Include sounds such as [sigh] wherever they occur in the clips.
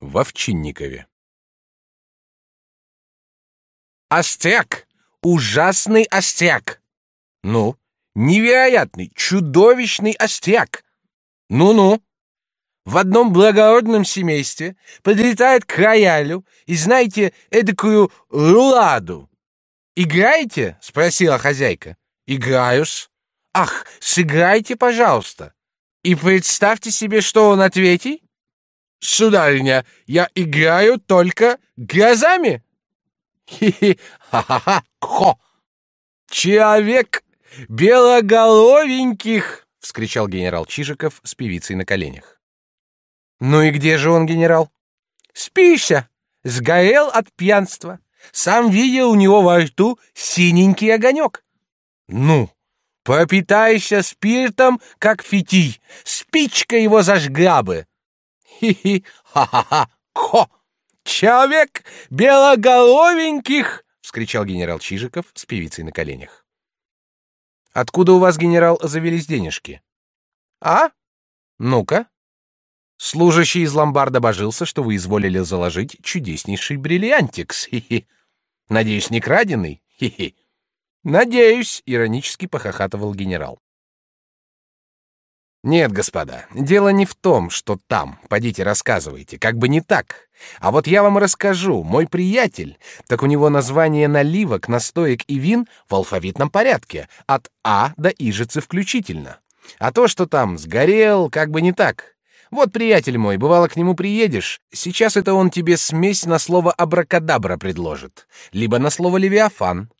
В Овчинникове. Остряк! Ужасный остряк! Ну, невероятный, чудовищный остряк! Ну-ну! В одном благородном семействе подлетает к роялю и, знаете, эдакую руладу. «Играете?» — спросила хозяйка. «Играю-с». «Ах, сыграйте, пожалуйста». И представьте себе, что он ответит. «Сударыня, я играю только глазами». «Хи-хи, ха-ха-ха, хо!» «Человек белоголовеньких!» — вскричал генерал Чижиков с певицей на коленях. «Ну и где же он, генерал?» «Спися! Сгорел от пьянства. Сам видел у него во рту синенький огонек. Ну, пропитайся спиртом, как фитиль, спичка его зажгла бы. Хи-хи, ха-ха-ха, хо! Человек белоголовеньких! — вскричал генерал Чижиков с певицей на коленях. «Откуда у вас, генерал, завелись денежки?» «А? Ну-ка». Служащий из ломбарда божился, что вы изволили заложить чудеснейший бриллиантик. Хи-хи. Надеюсь, не краденый? Хи-хи. Надеюсь, иронически похохатывал генерал. Нет, господа, дело не в том, что там, подите рассказывайте, как бы не так. А вот я вам расскажу, мой приятель, так у него название наливок, настоек и вин в алфавитном порядке, от А до Ижицы включительно. А то, что там сгорел, как бы не так. Вот, приятель мой, бывало к нему приедешь, сейчас это он тебе смесь на слово абракадабра предложит, либо на слово левиафан.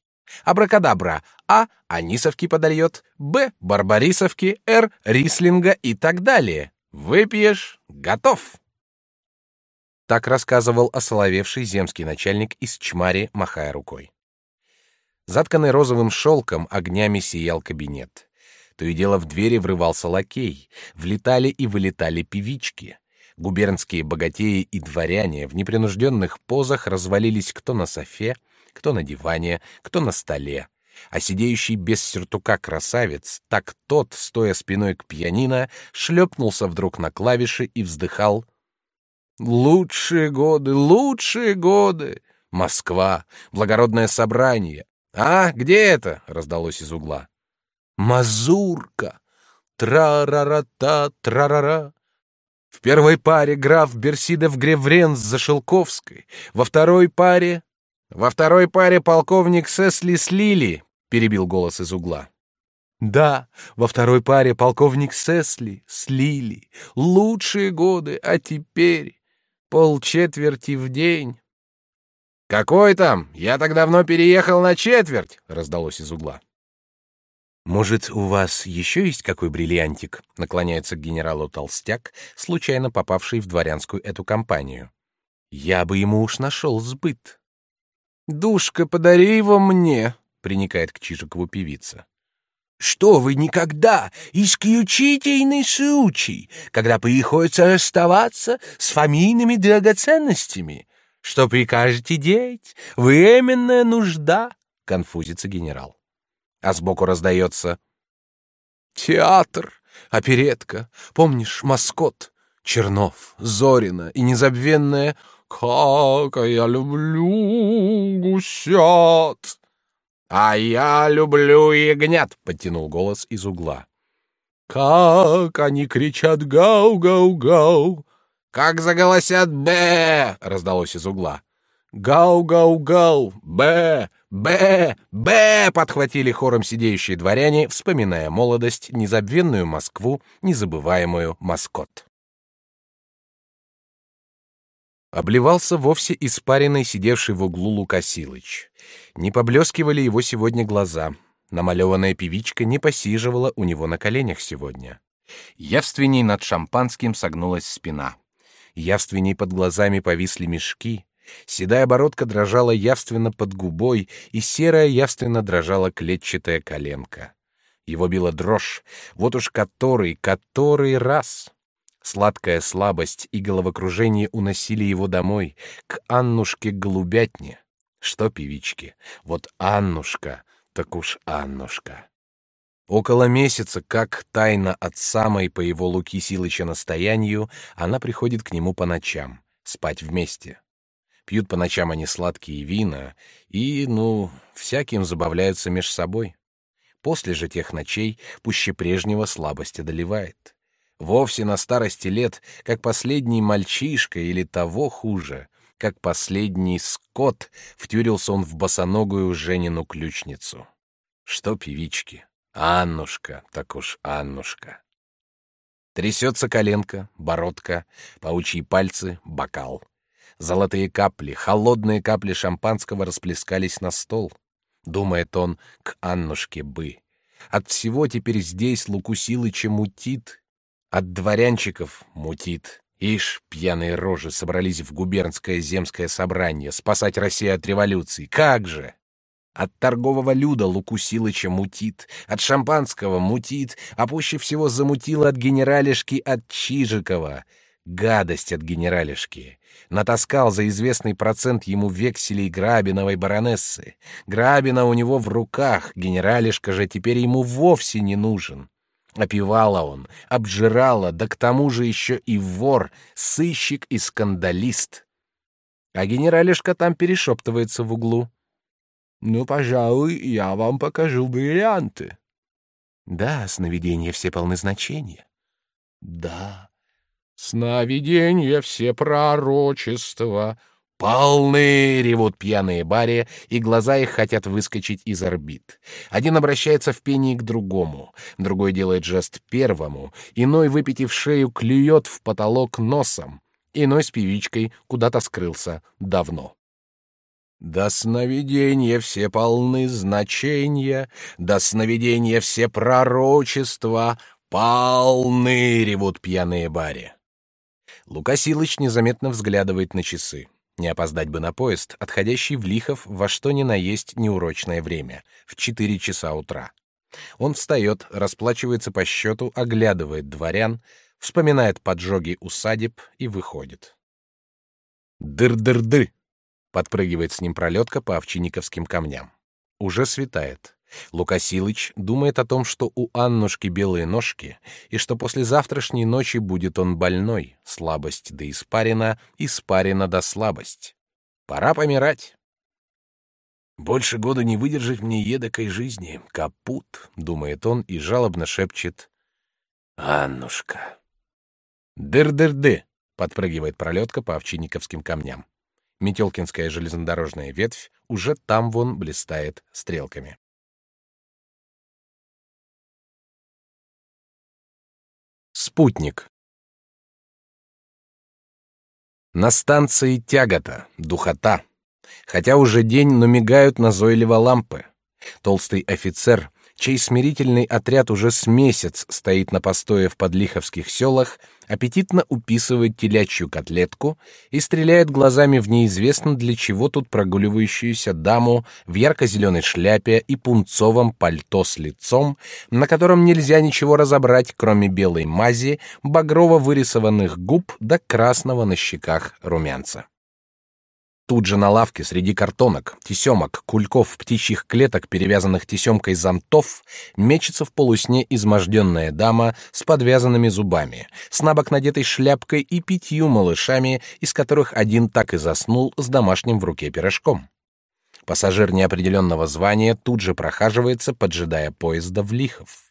Абракадабра А анисовки подольет, Б барбарисовки, Р рислинга и так далее. Выпьешь — готов. Так рассказывал осоловевший земский начальник из Чмари, махая рукой. Затканный розовым шелком огнями сиял кабинет. То и дело в двери врывался лакей, влетали и вылетали певички. Губернские богатеи и дворяне в непринужденных позах развалились кто на софе, кто на диване, кто на столе. А сидеющий без сюртука красавец, так тот, стоя спиной к пианино, шлепнулся вдруг на клавиши и вздыхал. «Лучшие годы, лучшие годы! Москва, благородное собрание! А, где это?» — раздалось из угла. Мазурка! Тра-ра-ра-та, тра-ра-ра. В первой паре граф Берсидов Греврен с Зашелковской, во второй паре... Во второй паре полковник Сесли Слили, перебил голос из угла. Да, во второй паре полковник Сесли, Слили. Лучшие годы, а теперь полчетверти в день. Какой там? Я так давно переехал на четверть, раздалось из угла. Может, у вас еще есть какой бриллиантик? Наклоняется к генералу Толстяк, случайно попавший в дворянскую эту компанию. Я бы ему уж нашел сбыт. Душка, подари его мне, приникает к Чижикову певица. Что вы никогда, исключительный случай, когда приходится расставаться с фамильными драгоценностями. Что прикажете делать? Временная нужда, конфузится генерал а сбоку раздается «Театр! Оперетка! Помнишь, маскот? Чернов, Зорина и незабвенная «Как я люблю гусят!» «А я люблю ягнят!» — подтянул голос из угла. «Как они кричат гау-гау-гау!» «Как заголосят бе!» — раздалось из угла. «Гау-гау-гау! Бе! Б! Б! подхватили хором сидеющие дворяне, вспоминая молодость, незабвенную Москву, незабываемую маскот. Обливался вовсе испаренный сидевший в углу Лука Силыч. Не поблескивали его сегодня глаза. Намалеванная певичка не посиживала у него на коленях сегодня. Явственней над шампанским согнулась спина. Явственней под глазами повисли мешки, Седая бородка дрожала явственно под губой, и серая явственно дрожала клетчатая коленка. Его била дрожь, вот уж который, который раз. Сладкая слабость и головокружение уносили его домой, к Аннушке-голубятне. Что певички, вот Аннушка, так уж Аннушка. Около месяца, как тайно от самой по его Луки Силыча настоянию, она приходит к нему по ночам спать вместе. Пьют по ночам они сладкие вина и, ну, всяким забавляются меж собой. После же тех ночей пуще прежнего слабость одолевает. Вовсе на старости лет, как последний мальчишка или того хуже, как последний скот, втюрился он в босоногую Женину ключницу. Что певички? Аннушка, так уж Аннушка. Трясется коленка, бородка, паучьи пальцы, бокал. Золотые капли, холодные капли шампанского расплескались на стол. Думает он, к Аннушке бы. От всего теперь здесь Луку Силыча мутит. От дворянчиков мутит. Ишь, пьяные рожи собрались в губернское земское собрание спасать Россию от революции. Как же! От торгового люда Луку Силыча мутит, от шампанского мутит, а пуще всего замутило от генералишки от Чижикова. Гадость от генералишки. Натаскал за известный процент ему векселей Грабиновой баронессы. Грабина у него в руках, генералишка же теперь ему вовсе не нужен. Опивала он, обжирала, да к тому же еще и вор, сыщик и скандалист. А генералишка там перешептывается в углу. «Ну, пожалуй, я вам покажу бриллианты». «Да, сновидения все полны значения». «Да, сновидения все пророчества». «Полны!» — ревут пьяные баре, и глаза их хотят выскочить из орбит. Один обращается в пении к другому, другой делает жест первому, иной, выпитив шею, клюет в потолок носом, иной с певичкой куда-то скрылся давно. Да сновидения все полны значения, да сновидения все пророчества, полны, ревут пьяные баре. Лука Силыч незаметно взглядывает на часы. Не опоздать бы на поезд, отходящий в Лихов во что ни наесть неурочное время, в четыре часа утра. Он встает, расплачивается по счету, оглядывает дворян, вспоминает поджоги усадеб и выходит. Дыр-дыр-дыр! Подпрыгивает с ним пролетка по овчинниковским камням. Уже светает. Лукасилыч думает о том, что у Аннушки белые ножки, и что после завтрашней ночи будет он больной, слабость да испарина, испарина да слабость. Пора помирать. Больше года не выдержать мне едокой жизни, капут, думает он и жалобно шепчет: Аннушка. Дыр-дыр-ды, подпрыгивает пролетка по овчинниковским камням. Метелкинская железнодорожная ветвь уже там вон блистает стрелками. Спутник. На станции тягота, духота. Хотя уже день, но мигают назойливо лампы. Толстый офицер чей смирительный отряд уже с месяц стоит на постое в подлиховских селах, аппетитно уписывает телячью котлетку и стреляет глазами в неизвестно для чего тут прогуливающуюся даму в ярко-зеленой шляпе и пунцовом пальто с лицом, на котором нельзя ничего разобрать, кроме белой мази, багрово вырисованных губ да красного на щеках румянца. Тут же на лавке среди картонок, тесемок, кульков птичьих клеток, перевязанных тесемкой зонтов, мечется в полусне изможденная дама с подвязанными зубами, с набок надетой шляпкой и пятью малышами, из которых один так и заснул с домашним в руке пирожком. Пассажир неопределенного звания тут же прохаживается, поджидая поезда в Лихов.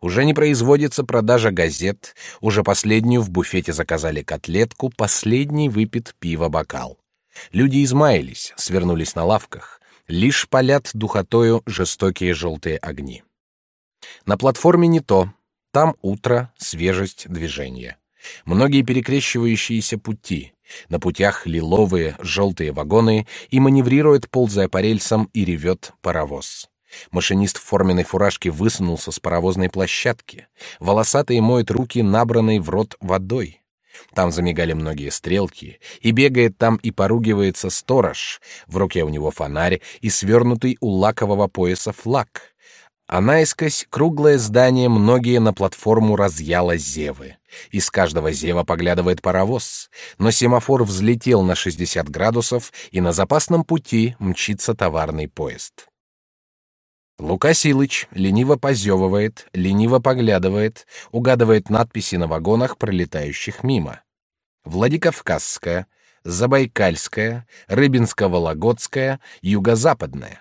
Уже не производится продажа газет, уже последнюю в буфете заказали котлетку, последний выпит пиво-бокал. Люди измаялись, свернулись на лавках, лишь палят духотою жестокие желтые огни. На платформе не то, там утро, свежесть, движение. Многие перекрещивающиеся пути. На путях лиловые, желтые вагоны, и маневрирует, ползая по рельсам, и ревет паровоз. Машинист в форменной фуражке высунулся с паровозной площадки. Волосатые моют руки, набранной в рот водой. Там замигали многие стрелки, и бегает там и поругивается сторож. В руке у него фонарь и свернутый у лакового пояса флаг. А наискось круглое здание многие на платформу разъяло зевы. Из каждого зева поглядывает паровоз, но семафор взлетел на 60 градусов, и на запасном пути мчится товарный поезд. Лука Силыч лениво позевывает, лениво поглядывает, угадывает надписи на вагонах, пролетающих мимо. Владикавказская, Забайкальская, Рыбинско-Вологодская, Юго-Западная.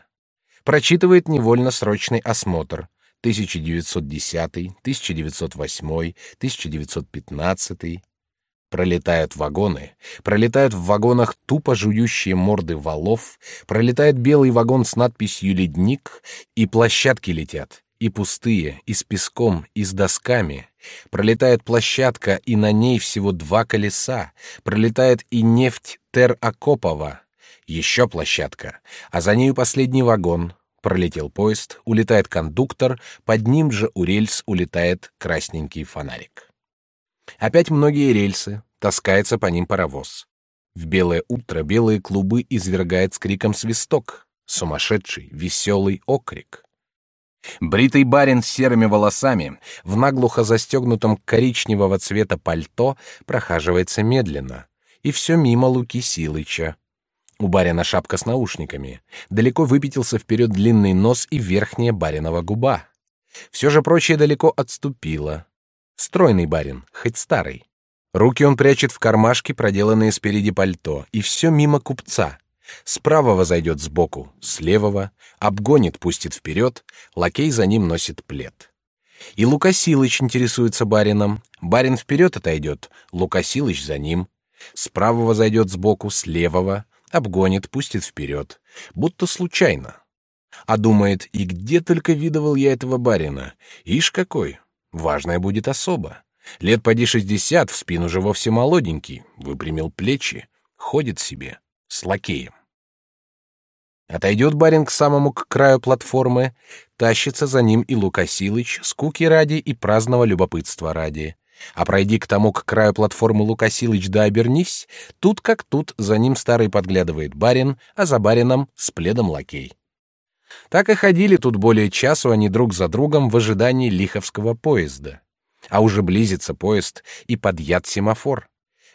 Прочитывает невольно срочный осмотр 1910, 1908, 1915. Пролетают вагоны, пролетают в вагонах тупо жующие морды валов, пролетает белый вагон с надписью «Ледник», и площадки летят, и пустые, и с песком, и с досками. Пролетает площадка, и на ней всего два колеса. Пролетает и нефть Тер-Акопова. Еще площадка, а за нею последний вагон. Пролетел поезд, улетает кондуктор, под ним же у рельс улетает красненький фонарик. Опять многие рельсы, таскается по ним паровоз. В белое утро белые клубы извергает с криком свисток, сумасшедший, веселый окрик. Бритый барин с серыми волосами, в наглухо застегнутом коричневого цвета пальто, прохаживается медленно, и все мимо Луки Силыча. У барина шапка с наушниками, далеко выпятился вперед длинный нос и верхняя баринова губа. Все же прочее далеко отступило. Стройный барин, хоть старый. Руки он прячет в кармашки, проделанные спереди пальто, и все мимо купца. Справа зайдет сбоку, с левого, обгонит, пустит вперед, лакей за ним носит плед. И Лукасилыч интересуется барином. Барин вперед отойдет, Лукасилыч за ним. Справа зайдет сбоку, с левого, обгонит, пустит вперед, будто случайно. А думает, и где только видывал я этого барина, ишь какой, Важная будет особа. Лет поди шестьдесят, в спину же вовсе молоденький, выпрямил плечи, ходит себе, с лакеем. Отойдет барин к самому к краю платформы, тащится за ним и Лука Силыч, скуки ради и праздного любопытства ради. А пройди к тому к краю платформы Лука Силыч да обернись, тут как тут за ним старый подглядывает барин, а за барином с пледом лакей. Так и ходили тут более часу они друг за другом в ожидании лиховского поезда. А уже близится поезд и подъят семафор.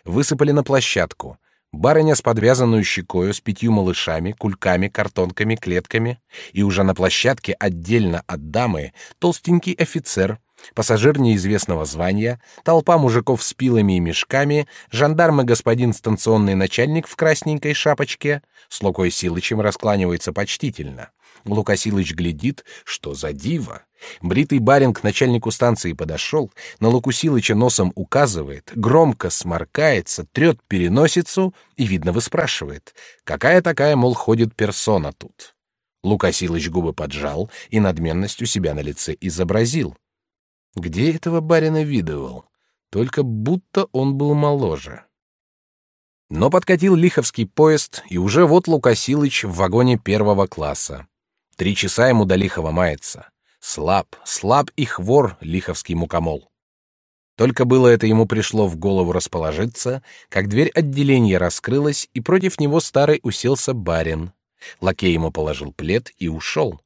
Высыпали на площадку. Барыня с подвязанную щекою, с пятью малышами, кульками, картонками, клетками, и уже на площадке отдельно от дамы толстенький офицер, пассажир неизвестного звания, толпа мужиков с пилами и мешками, жандарм и господин станционный начальник в красненькой шапочке, с Лукой Силычем раскланивается почтительно. Лукасилыч глядит, что за диво. Бритый барин к начальнику станции подошел, на Лукусилыча носом указывает, громко сморкается, трет переносицу и, видно, выспрашивает, какая такая, мол, ходит персона тут. Лукасилыч губы поджал и надменностью себя на лице изобразил. Где этого барина видывал? Только будто он был моложе. Но подкатил лиховский поезд, и уже вот Лукасилыч в вагоне первого класса. Три часа ему до Лихова мается. Слаб, слаб и хвор лиховский мукомол. Только было это ему пришло в голову расположиться, как дверь отделения раскрылась, и против него старый уселся барин. Лакей ему положил плед и ушел.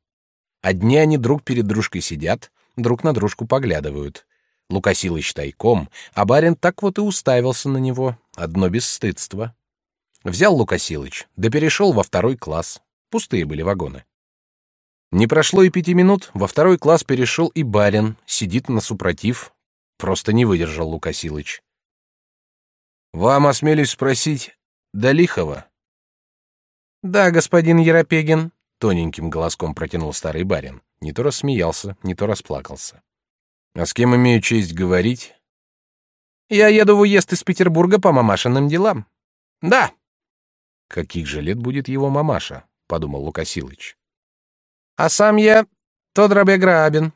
Одни они друг перед дружкой сидят, друг на дружку поглядывают. Лукасилыч тайком, а барин так вот и уставился на него, одно бесстыдство. Взял Лукасилыч, да перешел во второй класс. Пустые были вагоны. Не прошло и пяти минут, во второй класс перешел и барин, сидит на супротив. Просто не выдержал Лукасилыч. «Вам осмелюсь спросить, Далихова?» «Да, господин Еропегин», — тоненьким голоском протянул старый барин. Не то рассмеялся, не то расплакался. «А с кем имею честь говорить?» «Я еду в уезд из Петербурга по мамашиным делам». «Да». «Каких же лет будет его мамаша?» — подумал Лукасилыч. А сам я Тодробе Грабин.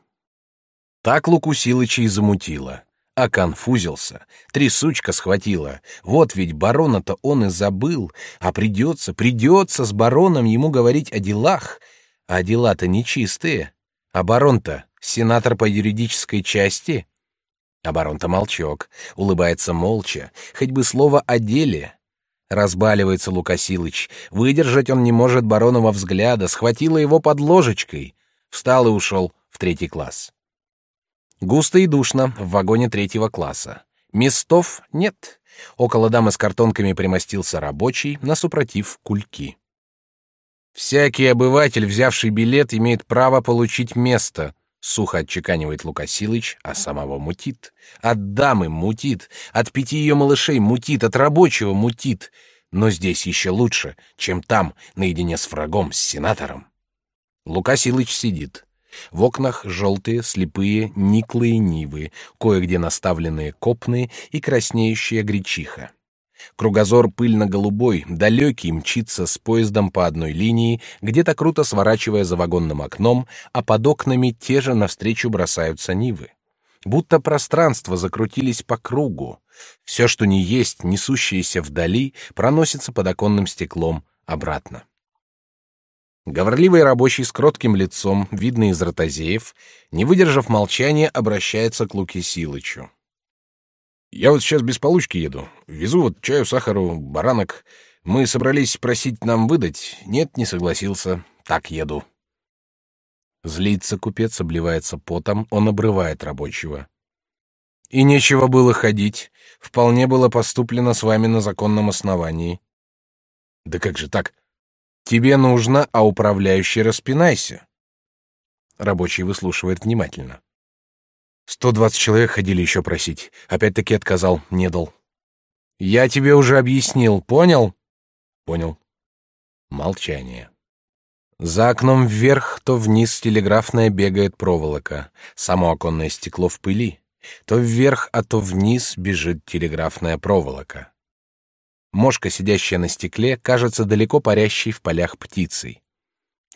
Так Лукусилыча и замутило. А конфузился, трясучка схватила. Вот ведь барона-то он и забыл, а придется, придется с бароном ему говорить о делах. А дела-то нечистые. А барон-то сенатор по юридической части. А барон-то молчок, улыбается молча, хоть бы слово о деле. Разбаливается Лукасилыч. Выдержать он не может баронова взгляда, схватила его под ложечкой. Встал и ушел в третий класс. Густо и душно в вагоне третьего класса. Местов нет. Около дамы с картонками примостился рабочий, на супротив кульки. Всякий обыватель, взявший билет, имеет право получить место, сухо отчеканивает Лукасилыч, а самого мутит. От дамы мутит, от пяти ее малышей мутит, от рабочего мутит. но здесь еще лучше, чем там, наедине с врагом, с сенатором. Лука Силыч сидит. В окнах желтые, слепые, никлые нивы, кое-где наставленные копные и краснеющая гречиха. Кругозор пыльно-голубой, далекий, мчится с поездом по одной линии, где-то круто сворачивая за вагонным окном, а под окнами те же навстречу бросаются нивы. Будто пространство закрутились по кругу. Все, что не есть, несущееся вдали, проносится под оконным стеклом обратно. Говорливый рабочий с кротким лицом, видный из ротозеев, не выдержав молчания, обращается к Луке Силычу. Я вот сейчас без получки еду. Везу вот чаю, сахару, баранок. Мы собрались просить нам выдать. Нет, не согласился. Так еду. Злится купец, обливается потом, он обрывает рабочего. И нечего было ходить. Вполне было поступлено с вами на законном основании. Да как же так? Тебе нужно, а управляющий распинайся. Рабочий выслушивает внимательно. Сто двадцать человек ходили еще просить. Опять-таки отказал, не дал. Я тебе уже объяснил, понял? Понял. Молчание. За окном вверх, то вниз телеграфная бегает проволока. Само оконное стекло в пыли. То вверх, а то вниз бежит телеграфная проволока. Мошка, сидящая на стекле, кажется далеко парящей в полях птицей.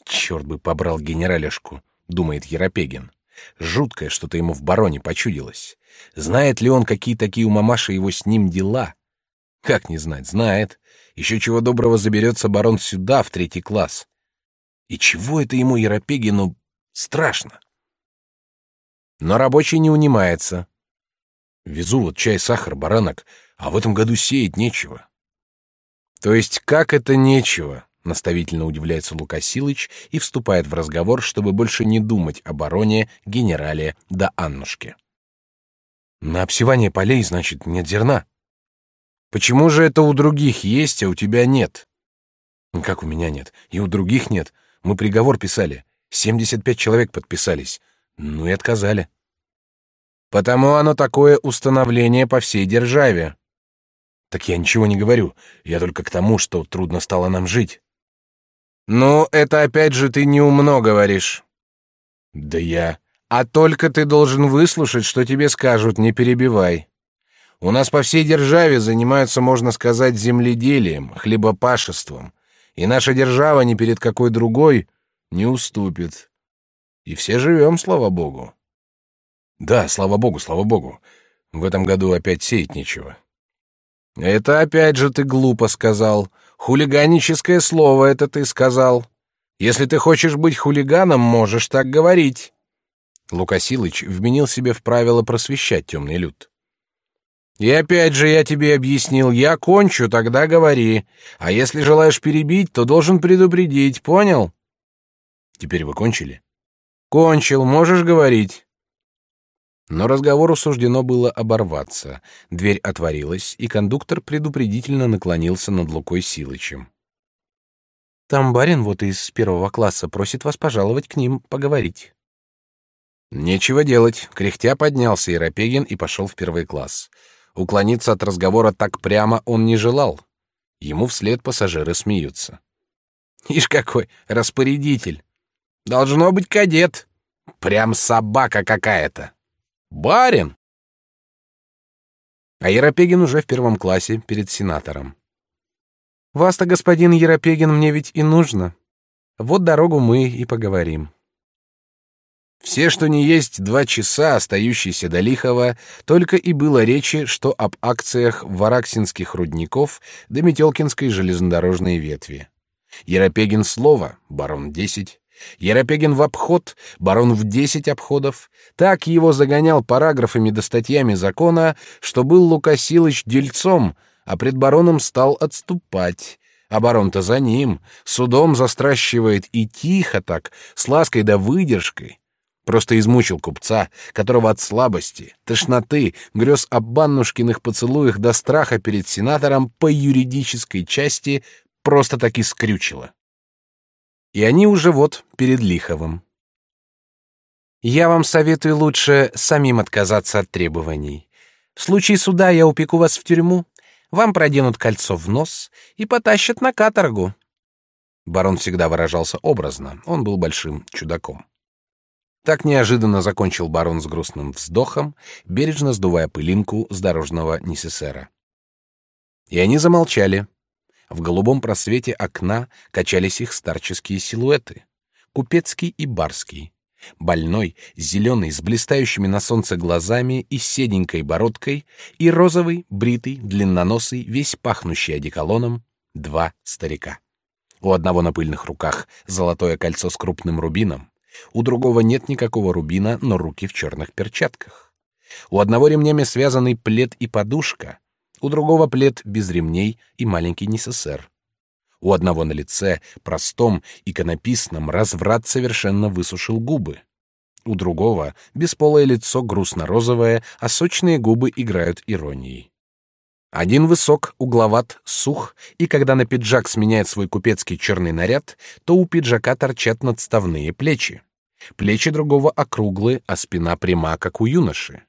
Черт бы побрал генералешку, думает Еропегин. Жуткое что-то ему в бароне почудилось. Знает ли он, какие такие у мамаши его с ним дела? Как не знать, знает. Еще чего доброго заберется барон сюда, в третий класс. И чего это ему, Еропегину, страшно? Но рабочий не унимается. Везу вот чай, сахар, баранок, а в этом году сеять нечего. То есть как это нечего? Наставительно удивляется Лука Силыч и вступает в разговор, чтобы больше не думать о бароне, генерале да Аннушке. На обсевание полей, значит, нет зерна. Почему же это у других есть, а у тебя нет? Как у меня нет? И у других нет. Мы приговор писали. 75 человек подписались. Ну и отказали. Потому оно такое установление по всей державе. Так я ничего не говорю. Я только к тому, что трудно стало нам жить. «Ну, это опять же ты неумно говоришь». «Да я...» «А только ты должен выслушать, что тебе скажут, не перебивай. У нас по всей державе занимаются, можно сказать, земледелием, хлебопашеством, и наша держава ни перед какой другой не уступит. И все живем, слава богу». «Да, слава богу, слава богу. В этом году опять сеять нечего». «Это опять же ты глупо сказал. Хулиганическое слово это ты сказал. Если ты хочешь быть хулиганом, можешь так говорить. Лукасилыч вменил себе в правило просвещать темный люд. И опять же я тебе объяснил, я кончу, тогда говори. А если желаешь перебить, то должен предупредить, понял? Теперь вы кончили? Кончил, можешь говорить. Но разговору суждено было оборваться. Дверь отворилась, и кондуктор предупредительно наклонился над Лукой Силычем. «Там барин вот из первого класса просит вас пожаловать к ним поговорить». Нечего делать. Кряхтя поднялся Иропегин и пошел в первый класс. Уклониться от разговора так прямо он не желал. Ему вслед пассажиры смеются. «Ишь какой, распорядитель! Должно быть кадет! Прям собака какая-то!» Барин! А Еропегин уже в первом классе перед сенатором. Вас-то, господин Еропегин, мне ведь и нужно. Вот дорогу мы и поговорим. Все, что не есть два часа, остающиеся до Лихова, только и было речи, что об акциях Вараксинских рудников да Метелкинской железнодорожной ветви. Еропегин слово, барон десять, Еропегин в обход, барон в десять обходов. Так его загонял параграфами да статьями закона, что был Лука Силыч дельцом, а пред бароном стал отступать. А барон-то за ним, судом застращивает и тихо так, с лаской да выдержкой. Просто измучил купца, которого от слабости, тошноты, грез об баннушкиных поцелуях до страха перед сенатором по юридической части просто таки скрючило. И они уже вот перед Лиховым. Я вам советую лучше самим отказаться от требований. В случае суда я упеку вас в тюрьму, Вам проденут кольцо в нос и потащат на каторгу. Барон всегда выражался образно, он был большим чудаком. Так неожиданно закончил барон с грустным вздохом, бережно сдувая пылинку с дорожного несесера. И они замолчали. В голубом просвете окна качались их старческие силуэты. Купецкий и барский. Больной, зеленый, с блистающими на солнце глазами и седенькой бородкой, и розовый, бритый, длинноносый, весь пахнущий одеколоном, два старика. У одного на пыльных руках золотое кольцо с крупным рубином, у другого нет никакого рубина, но руки в черных перчатках. У одного ремнями связанный плед и подушка, у другого плед без ремней и маленький несесер. У одного на лице, простом, иконописном, разврат совершенно высушил губы. У другого бесполое лицо грустно-розовое, а сочные губы играют иронией. Один высок, угловат, сух, и когда на пиджак сменяет свой купецкий черный наряд, то у пиджака торчат надставные плечи. Плечи другого округлые, а спина пряма, как у юноши.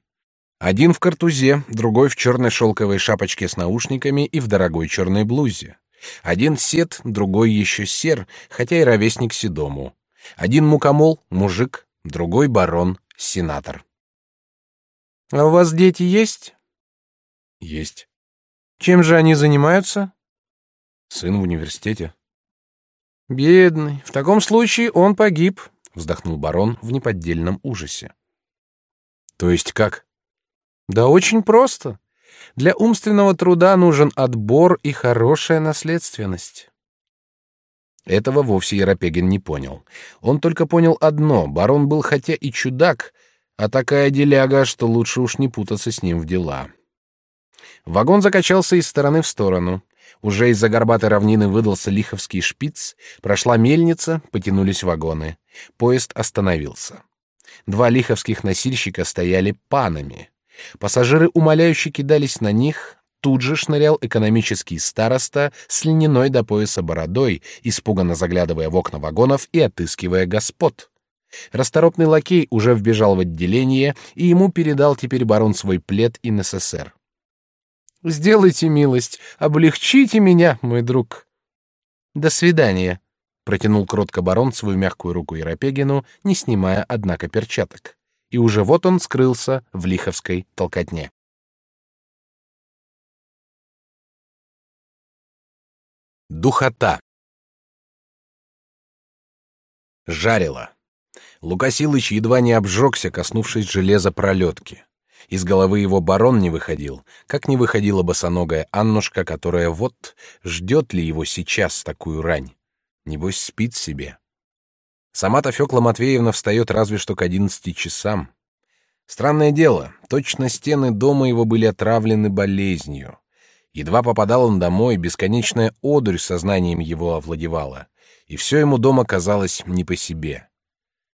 Один в картузе, другой в черной шелковой шапочке с наушниками и в дорогой черной блузе. Один сед, другой еще сер, хотя и ровесник седому. Один мукомол, мужик, другой барон, сенатор. А у вас дети есть? Есть. Чем же они занимаются? Сын в университете. Бедный. В таком случае он погиб, вздохнул барон в неподдельном ужасе. То есть как? Да очень просто. Для умственного труда нужен отбор и хорошая наследственность. Этого вовсе Еропегин не понял. Он только понял одно: барон был хотя и чудак, а такая деляга, что лучше уж не путаться с ним в дела. Вагон закачался из стороны в сторону. Уже из-за горбатой равнины выдался лиховский шпиц, прошла мельница, потянулись вагоны. Поезд остановился. Два лиховских носильщика стояли панами. Пассажиры умоляюще кидались на них, тут же шнырял экономический староста с льняной до пояса бородой, испуганно заглядывая в окна вагонов и отыскивая господ. Расторопный лакей уже вбежал в отделение, и ему передал теперь барон свой плед и НССР. «Сделайте милость, облегчите меня, мой друг». «До свидания», — протянул кротко барон свою мягкую руку Еропегину, не снимая, однако, перчаток и уже вот он скрылся в лиховской толкотне. Духота. Жарило. Лукасилыч едва не обжегся, коснувшись железа пролетки. Из головы его барон не выходил, как не выходила босоногая Аннушка, которая вот ждет ли его сейчас такую рань. Небось спит себе. Сама-то Фёкла Матвеевна встает разве что к одиннадцати часам. Странное дело, точно стены дома его были отравлены болезнью. Едва попадал он домой, бесконечная одурь сознанием его овладевала, и все ему дома казалось не по себе.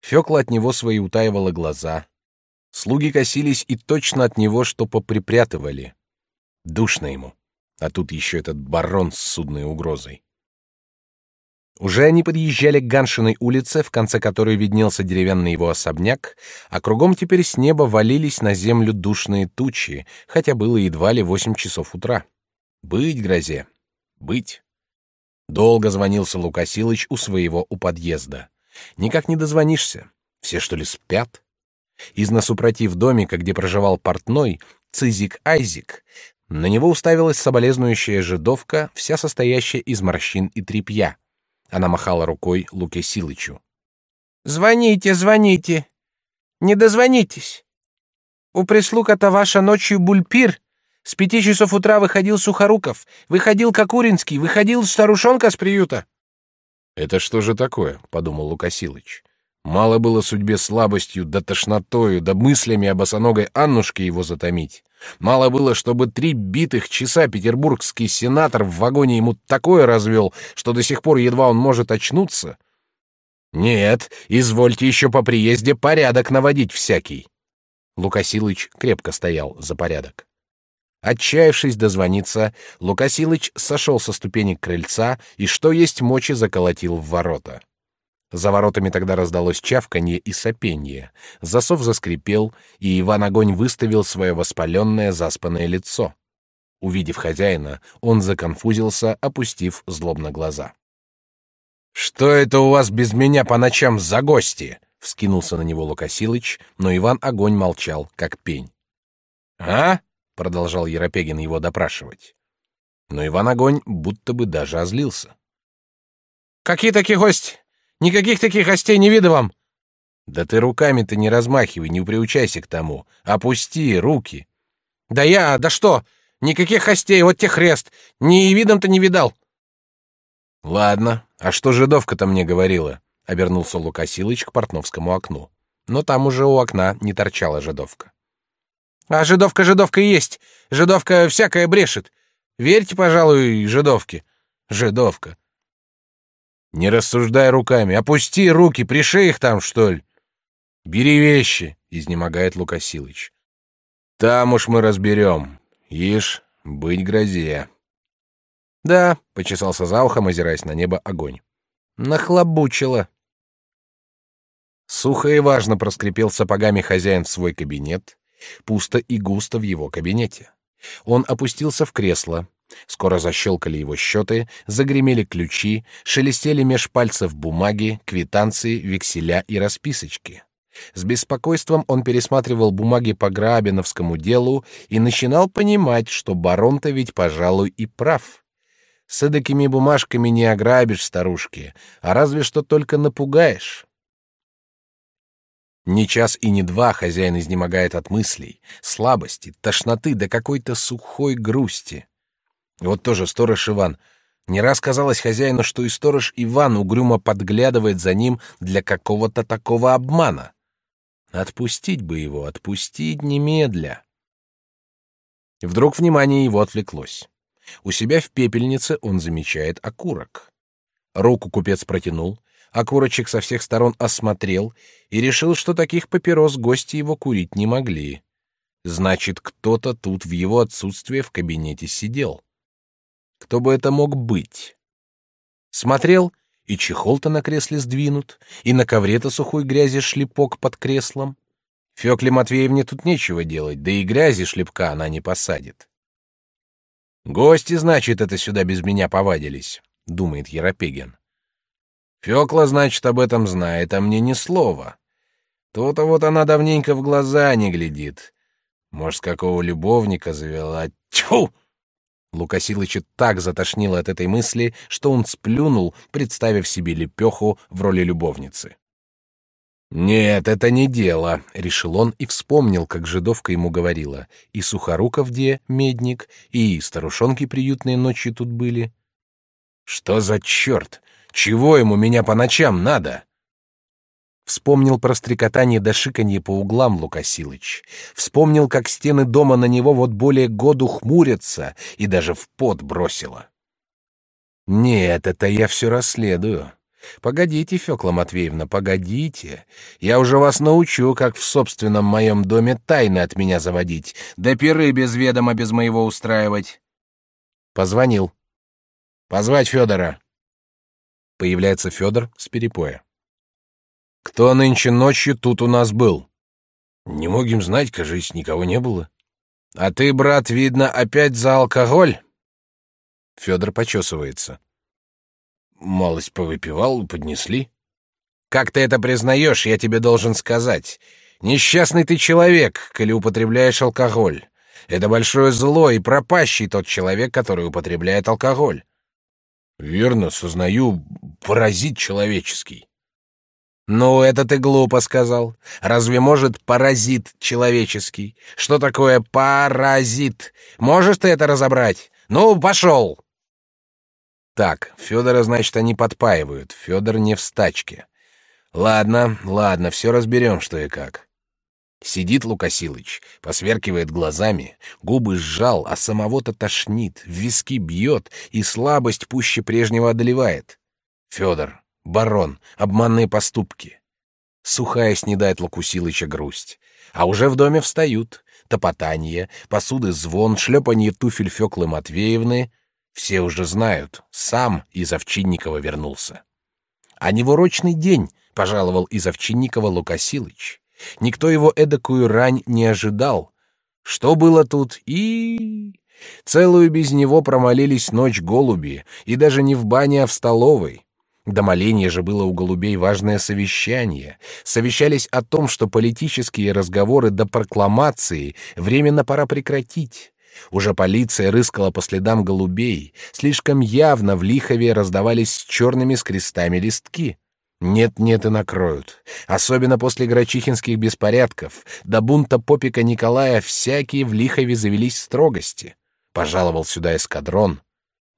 Фёкла от него свои утаивала глаза. Слуги косились и точно от него что поприпрятывали. Душно ему. А тут еще этот барон с судной угрозой. Уже они подъезжали к Ганшиной улице, в конце которой виднелся деревянный его особняк, а кругом теперь с неба валились на землю душные тучи, хотя было едва ли восемь часов утра. Быть грозе. Быть. Долго звонился Лукасилыч у своего у подъезда. Никак не дозвонишься. Все что ли спят? Из насупротив домика, где проживал портной, Цизик Айзик, на него уставилась соболезнующая жидовка, вся состоящая из морщин и тряпья. Она махала рукой Луке Силычу. Звоните, звоните. Не дозвонитесь. У прислуга-то ваша ночью бульпир. С пяти часов утра выходил Сухоруков, выходил Кокуринский, выходил старушонка с приюта. Это что же такое? подумал Лукасилыч. Мало было судьбе слабостью, да тошнотою, да мыслями о босоногой Аннушке его затомить. Мало было, чтобы три битых часа петербургский сенатор в вагоне ему такое развел, что до сих пор едва он может очнуться. Нет, извольте еще по приезде порядок наводить всякий. Лукасилыч крепко стоял за порядок. Отчаявшись дозвониться, Лукасилыч сошел со ступенек крыльца и что есть мочи заколотил в ворота. За воротами тогда раздалось чавканье и сопенье. Засов заскрипел, и Иван Огонь выставил свое воспаленное заспанное лицо. Увидев хозяина, он законфузился, опустив злобно глаза. Что это у вас без меня по ночам за гости? Вскинулся на него Лукасилыч, но Иван Огонь молчал, как пень. А? продолжал Еропегин его допрашивать. Но Иван Огонь будто бы даже озлился. Какие такие гости? Никаких таких гостей не видел вам. Да ты руками-то не размахивай, не приучайся к тому. Опусти руки. Да я, да что? Никаких хостей, вот те хрест. Ни видом-то не видал. Ладно, а что жидовка-то мне говорила? Обернулся Лука Силыч к портновскому окну. Но там уже у окна не торчала жидовка. А жидовка жидовка есть. Жидовка всякое брешет. Верьте, пожалуй, жидовке. Жидовка. Не рассуждай руками, опусти руки, пришей их там, что ли. Бери вещи, изнемогает Лука Силыч. Там уж мы разберем. Ишь, быть грозе. Да, почесался за ухом, озираясь на небо огонь. Нахлобучило. Сухо и важно проскрипел сапогами хозяин в свой кабинет. Пусто и густо в его кабинете. Он опустился в кресло. Скоро защелкали его счеты, загремели ключи, шелестели меж пальцев бумаги, квитанции, векселя и расписочки. С беспокойством он пересматривал бумаги по Грабиновскому делу и начинал понимать, что барон-то ведь, пожалуй, и прав. С эдакими бумажками не ограбишь старушки, а разве что только напугаешь. Ни час и ни два хозяин изнемогает от мыслей, слабости, тошноты да какой-то сухой грусти. Вот тоже сторож Иван. Не раз казалось хозяину, что и сторож Иван угрюмо подглядывает за ним для какого-то такого обмана. Отпустить бы его, отпустить немедля. Вдруг внимание его отвлеклось. У себя в пепельнице он замечает окурок. Руку купец протянул, окурочек со всех сторон осмотрел и решил, что таких папирос гости его курить не могли. Значит, кто-то тут в его отсутствие в кабинете сидел. Кто бы это мог быть? Смотрел и чехол-то на кресле сдвинут, и на ковре-то сухой грязи шлепок под креслом. Фёкле Матвеевне тут нечего делать, да и грязи шлепка она не посадит. Гости, значит, это сюда без меня повадились, думает Еропегин. Фёкла, значит, об этом знает, а мне ни слова. То-то вот она давненько в глаза не глядит. Может, какого любовника завела? Тьфу! Лукасилыча так затошнило от этой мысли, что он сплюнул, представив себе лепеху в роли любовницы. «Нет, это не дело», — решил он и вспомнил, как жидовка ему говорила. «И Сухоруков где, медник, и старушонки приютные ночью тут были». «Что за черт? Чего ему меня по ночам надо?» Вспомнил про стрекотание да шиканье по углам Лукасилыч. Вспомнил, как стены дома на него вот более году хмурятся и даже в пот бросило. Нет, это я все расследую. Погодите, Фёкла Матвеевна, погодите. Я уже вас научу, как в собственном моем доме тайны от меня заводить, да пиры без ведома без моего устраивать. Позвонил. Позвать Федора. Появляется Федор с перепоя. Кто нынче ночью тут у нас был? Не могим знать, кажись, никого не было. А ты, брат, видно, опять за алкоголь? Федор почесывается. Малость повыпивал, поднесли. Как ты это признаешь, я тебе должен сказать. Несчастный ты человек, коли употребляешь алкоголь. Это большое зло и пропащий тот человек, который употребляет алкоголь. Верно, сознаю, паразит человеческий. Ну, это ты глупо сказал. Разве может паразит человеческий? Что такое паразит? Можешь ты это разобрать? Ну, пошел. Так, Федора, значит, они подпаивают. Федор не в стачке. Ладно, ладно, все разберем, что и как. Сидит Лукасилыч, посверкивает глазами, губы сжал, а самого-то тошнит, в виски бьет, и слабость пуще прежнего одолевает. Федор, барон, обманные поступки. Сухая снедает Лукусилыча грусть. А уже в доме встают. Топотанье, посуды звон, шлепанье туфель Феклы Матвеевны. Все уже знают, сам из Овчинникова вернулся. А неворочный день пожаловал из Овчинникова Лукасилыч. Никто его эдакую рань не ожидал. Что было тут и... Целую без него промолились ночь голуби, и даже не в бане, а в столовой. До моления же было у голубей важное совещание. Совещались о том, что политические разговоры до прокламации временно пора прекратить. Уже полиция рыскала по следам голубей. Слишком явно в Лихове раздавались с черными с крестами листки. Нет-нет и накроют. Особенно после грачихинских беспорядков. До бунта попика Николая всякие в Лихове завелись строгости. Пожаловал сюда эскадрон.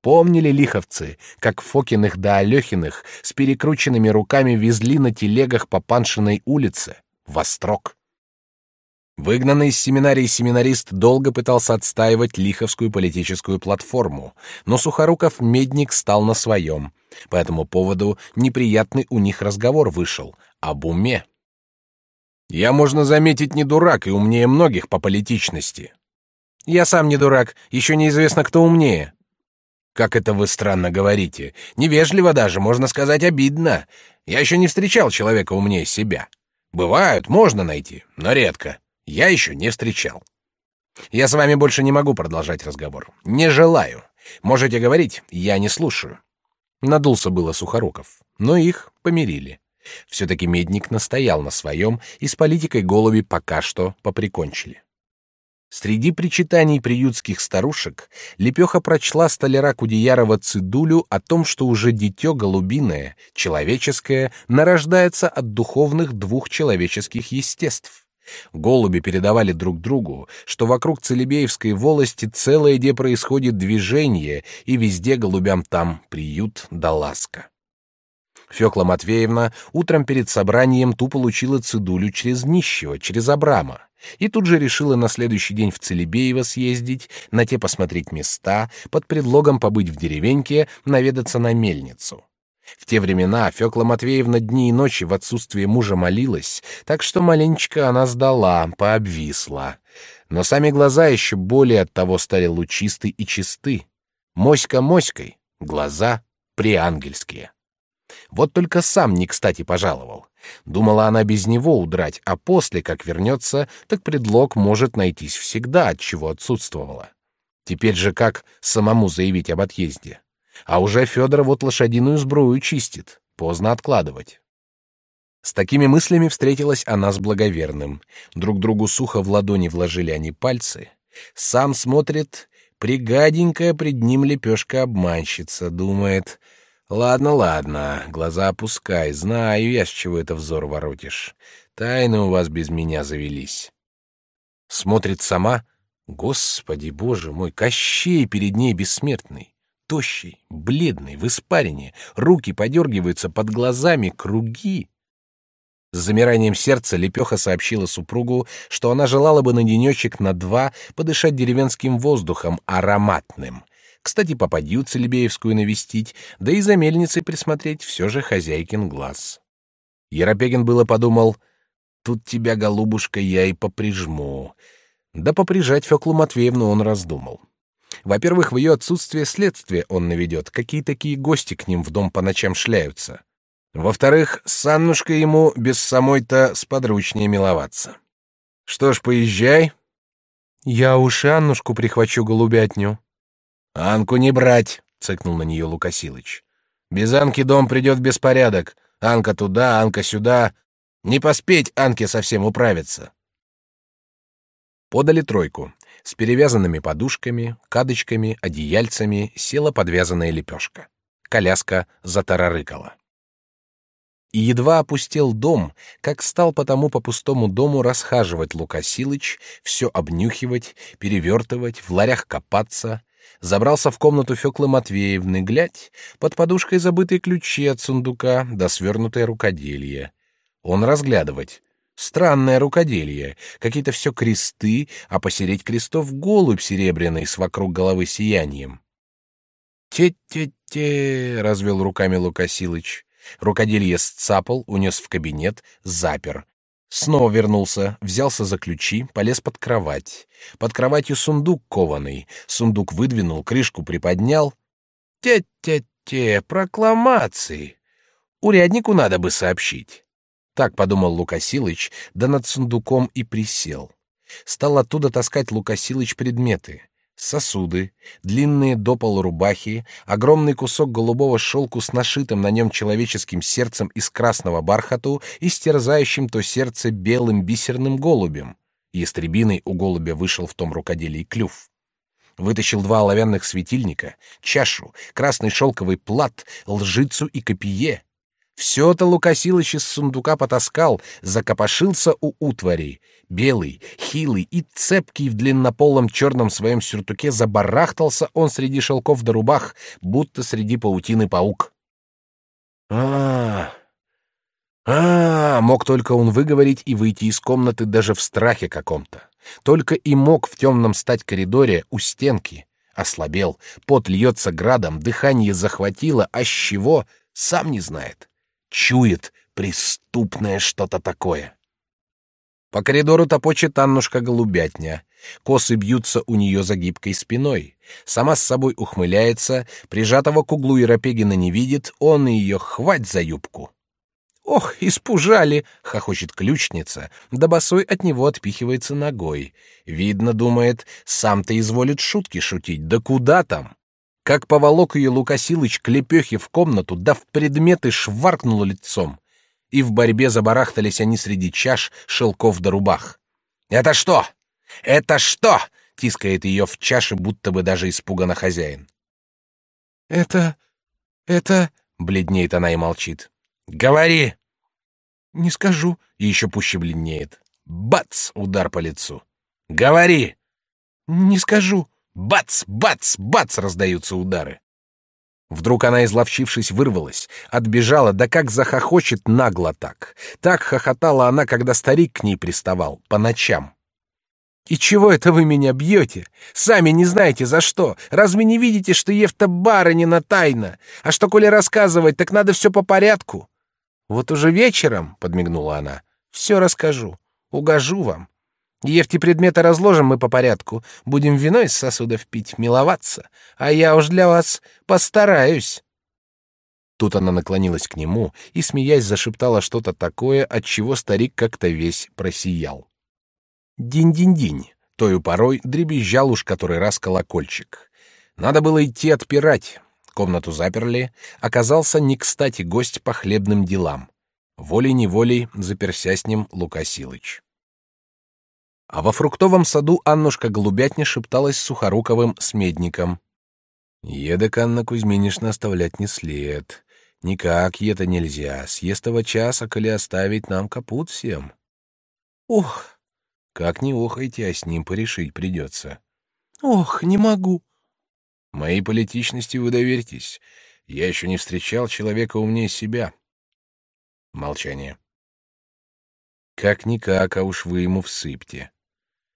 Помнили лиховцы, как Фокиных да Алехиных с перекрученными руками везли на телегах по Паншиной улице, в Острог? Выгнанный из семинарии семинарист долго пытался отстаивать лиховскую политическую платформу, но Сухоруков Медник стал на своем. По этому поводу неприятный у них разговор вышел об уме. «Я, можно заметить, не дурак и умнее многих по политичности». «Я сам не дурак, еще неизвестно, кто умнее», как это вы странно говорите. Невежливо даже, можно сказать, обидно. Я еще не встречал человека умнее себя. Бывают, можно найти, но редко. Я еще не встречал. Я с вами больше не могу продолжать разговор. Не желаю. Можете говорить, я не слушаю. Надулся было Сухоруков, но их помирили. Все-таки Медник настоял на своем, и с политикой голуби пока что поприкончили. Среди причитаний приютских старушек Лепеха прочла столяра Кудеярова цидулю о том, что уже дитё голубиное, человеческое, нарождается от духовных двух человеческих естеств. Голуби передавали друг другу, что вокруг Целебеевской волости целое где происходит движение, и везде голубям там приют да ласка. Фёкла Матвеевна утром перед собранием ту получила цидулю через нищего, через Абрама и тут же решила на следующий день в Целебеево съездить, на те посмотреть места, под предлогом побыть в деревеньке, наведаться на мельницу. В те времена Фёкла Матвеевна дни и ночи в отсутствие мужа молилась, так что маленечко она сдала, пообвисла. Но сами глаза еще более от того стали лучисты и чисты. Моська моськой, глаза приангельские. Вот только сам не кстати пожаловал. Думала она без него удрать, а после, как вернется, так предлог может найтись всегда, от чего отсутствовала. Теперь же как самому заявить об отъезде? А уже Федор вот лошадиную сбрую чистит, поздно откладывать. С такими мыслями встретилась она с благоверным. Друг другу сухо в ладони вложили они пальцы. Сам смотрит, пригаденькая пред ним лепешка обманщица, думает — Ладно, ладно, глаза опускай, знаю я, с чего это взор воротишь. Тайны у вас без меня завелись. Смотрит сама. Господи, боже мой, Кощей перед ней бессмертный. Тощий, бледный, в испарине, руки подергиваются под глазами, круги. С замиранием сердца Лепеха сообщила супругу, что она желала бы на денечек на два подышать деревенским воздухом ароматным, кстати, попадью Целебеевскую навестить, да и за мельницей присмотреть все же хозяйкин глаз. Еропегин было подумал, тут тебя, голубушка, я и поприжму. Да поприжать Феклу Матвеевну он раздумал. Во-первых, в ее отсутствие следствие он наведет, какие такие гости к ним в дом по ночам шляются. Во-вторых, с Аннушкой ему без самой-то сподручнее миловаться. Что ж, поезжай. Я уж Аннушку прихвачу голубятню. Анку не брать, цыкнул на нее Лукасилыч. Без Анки дом придет в беспорядок. Анка туда, Анка сюда. Не поспеть Анке совсем управиться. Подали тройку. С перевязанными подушками, кадочками, одеяльцами села подвязанная лепешка. Коляска затарарыкала. И едва опустел дом, как стал потому по пустому дому расхаживать Лукасилыч, все обнюхивать, перевертывать, в ларях копаться — Забрался в комнату Фёклы Матвеевны, глядь, под подушкой забытые ключи от сундука, да свернутое рукоделье. Он разглядывать. Странное рукоделье, какие-то все кресты, а посереть крестов голубь серебряный с вокруг головы сиянием. «Те-те-те!» — развел руками Лукасилыч. Рукоделье сцапал, унес в кабинет, запер. Снова вернулся, взялся за ключи, полез под кровать. Под кроватью сундук кованый. Сундук выдвинул, крышку приподнял. Те-те-те, прокламации. Уряднику надо бы сообщить. Так подумал Лукасилыч, да над сундуком и присел. Стал оттуда таскать Лукасилыч предметы. Сосуды, длинные до полу рубахи, огромный кусок голубого шелку с нашитым на нем человеческим сердцем из красного бархату и стерзающим то сердце белым бисерным голубем. Ястребиный у голубя вышел в том рукоделии клюв. Вытащил два оловянных светильника, чашу, красный шелковый плат, лжицу и копье. Все это Лукасилыч из сундука потаскал, закопошился у утвари. Белый, хилый и цепкий в длиннополом черном своем сюртуке забарахтался он среди шелков да рубах, будто среди паутины паук. а а, мог только он выговорить и выйти из комнаты даже в страхе каком-то. Только и мог в темном стать коридоре у стенки. Ослабел, пот льется градом, дыхание захватило, а с чего, сам не знает чует преступное что-то такое. По коридору топочет Аннушка голубятня. Косы бьются у нее за гибкой спиной. Сама с собой ухмыляется, прижатого к углу Еропегина не видит, он ее хвать за юбку. «Ох, испужали!» — хохочет ключница, да босой от него отпихивается ногой. Видно, думает, сам-то изволит шутки шутить, да куда там? Как поволок ее Лукасилыч к лепехе в комнату, да в предметы шваркнул лицом. И в борьбе забарахтались они среди чаш, шелков да рубах. «Это что? Это что?» — тискает ее в чаше, будто бы даже испуганно хозяин. «Это... это...» — бледнеет она и молчит. «Говори!» «Не скажу», — и еще пуще бледнеет. Бац! Удар по лицу. «Говори!» «Не скажу», Бац, бац, бац раздаются удары. Вдруг она, изловчившись, вырвалась, отбежала, да как захохочет нагло так. Так хохотала она, когда старик к ней приставал, по ночам. «И чего это вы меня бьете? Сами не знаете за что. Разве не видите, что Евта барынина тайна? А что, коли рассказывать, так надо все по порядку?» «Вот уже вечером», — подмигнула она, — «все расскажу, угожу вам. Ефти предметы разложим мы по порядку. Будем вино из сосудов пить, миловаться. А я уж для вас постараюсь. Тут она наклонилась к нему и, смеясь, зашептала что-то такое, от чего старик как-то весь просиял. Динь-динь-динь. Тою порой дребезжал уж который раз колокольчик. Надо было идти отпирать. Комнату заперли. Оказался не кстати гость по хлебным делам. Волей-неволей заперся с ним Лука Силыч. А во фруктовом саду Аннушка Голубятня шепталась с Сухоруковым с Медником. «Едок, Анна Кузьминишна, оставлять не след. Никак это нельзя. Съестого часа, коли оставить, нам капут всем». «Ох!» «Как не охайте, а с ним порешить придется». «Ох, не могу». «Моей политичности вы доверьтесь. Я еще не встречал человека умнее себя». Молчание. «Как-никак, а уж вы ему всыпьте».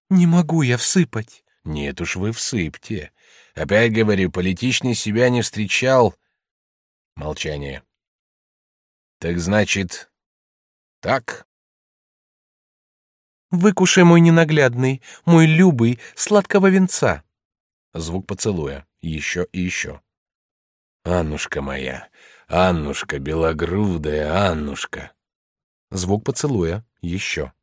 Не могу я всыпать. Нет уж вы всыпьте. Опять говорю, политичный себя не встречал. Молчание. Так значит, так? Выкушай мой ненаглядный, мой любый, сладкого венца. Звук поцелуя. Еще и еще. Аннушка моя, Аннушка белогрудая, Аннушка. Звук поцелуя. Еще.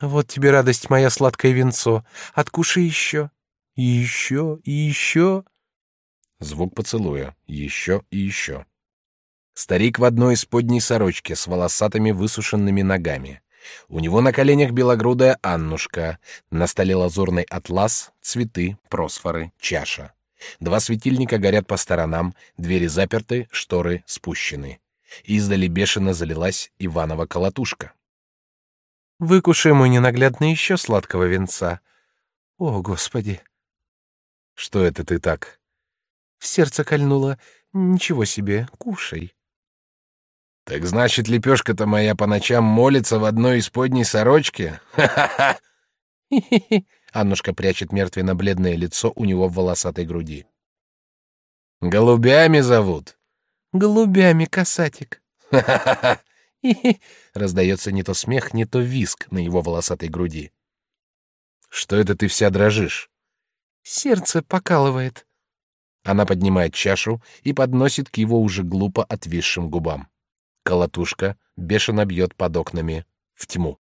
Вот тебе радость моя, сладкое венцо. Откушай еще. И еще, и еще. Звук поцелуя. Еще и еще. Старик в одной из подней сорочки с волосатыми высушенными ногами. У него на коленях белогрудая Аннушка, на столе лазурный атлас, цветы, просфоры, чаша. Два светильника горят по сторонам, двери заперты, шторы спущены. Издали бешено залилась Иванова колотушка. Выкушай мой ненаглядный еще сладкого венца. О, Господи! Что это ты так? В сердце кольнуло. Ничего себе, кушай. Так значит, лепешка-то моя по ночам молится в одной из подней сорочки? Ха-ха-ха! Аннушка прячет мертвенно-бледное лицо у него в волосатой груди. Голубями зовут. Голубями, касатик. Ха-ха-ха! [laughs] Раздается не то смех, не то виск на его волосатой груди. Что это ты вся дрожишь? Сердце покалывает. Она поднимает чашу и подносит к его уже глупо отвисшим губам. Колотушка бешено бьет под окнами в тьму.